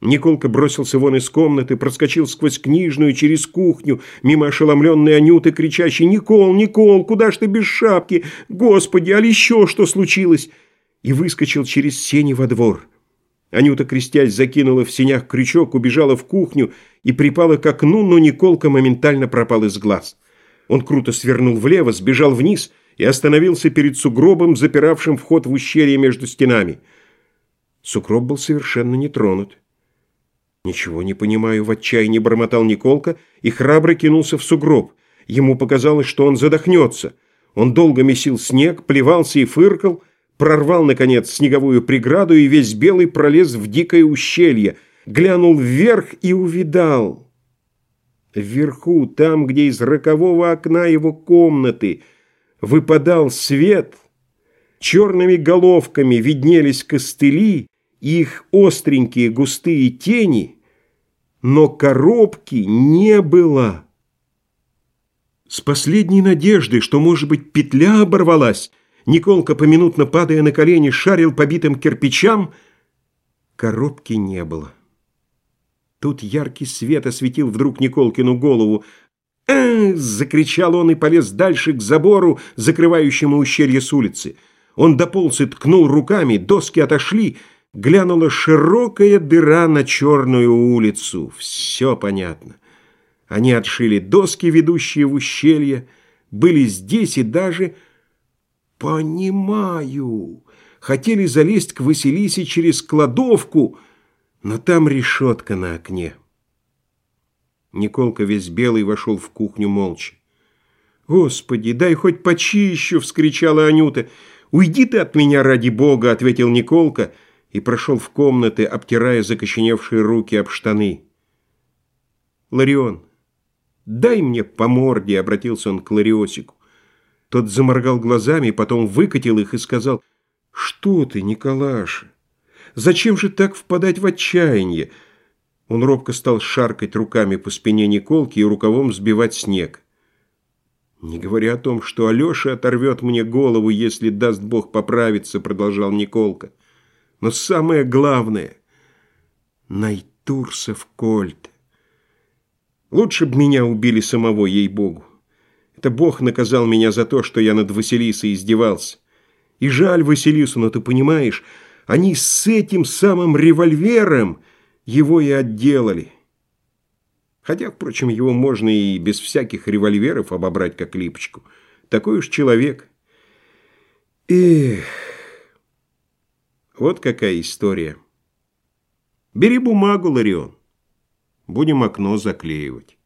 Николка бросился вон из комнаты, проскочил сквозь книжную, через кухню, мимо ошеломленной Анюты, кричащей «Никол, Никол, куда ж ты без шапки? Господи, а еще что случилось?» и выскочил через сени во двор. Анюта, крестясь, закинула в сенях крючок, убежала в кухню и припала к окну, но Николка моментально пропал из глаз. Он круто свернул влево, сбежал вниз и остановился перед сугробом, запиравшим вход в ущелье между стенами. Сугроб был совершенно не тронут. «Ничего не понимаю», — в отчаянии бормотал Николка и храбро кинулся в сугроб. Ему показалось, что он задохнется. Он долго месил снег, плевался и фыркал, прорвал, наконец, снеговую преграду и весь белый пролез в дикое ущелье, глянул вверх и увидал. Вверху, там, где из рокового окна его комнаты выпадал свет, черными головками виднелись костыли, их остренькие густые тени, но коробки не было. С последней надеждой, что, может быть, петля оборвалась, Николка, поминутно падая на колени, шарил по битым кирпичам. Коробки не было. Тут яркий свет осветил вдруг Николкину голову. «Эх!» — закричал он и полез дальше к забору, закрывающему ущелье с улицы. Он дополз и ткнул руками, доски отошли — глянула широкая дыра на черную улицу. Все понятно. Они отшили доски, ведущие в ущелье, были здесь и даже... Понимаю. Хотели залезть к Василисе через кладовку, но там решетка на окне. Николка весь белый вошел в кухню молча. «Господи, дай хоть почищу!» — вскричала Анюта. «Уйди ты от меня ради Бога!» — ответил Николка — и прошел в комнаты, обтирая закоченевшие руки об штаны. «Ларион, дай мне по морде», — обратился он к Лариосику. Тот заморгал глазами, потом выкатил их и сказал, «Что ты, Николаша? Зачем же так впадать в отчаяние?» Он робко стал шаркать руками по спине Николки и рукавом сбивать снег. «Не говоря о том, что Алеша оторвет мне голову, если даст Бог поправиться», — продолжал Николка. Но самое главное — Найтурсов Кольт. Лучше б меня убили самого, ей-богу. Это Бог наказал меня за то, что я над Василисой издевался. И жаль Василису, но ты понимаешь, они с этим самым револьвером его и отделали. Хотя, впрочем, его можно и без всяких револьверов обобрать как липочку. Такой уж человек. Эх... Вот какая история. Бери бумагу, Ларион. Будем окно заклеивать.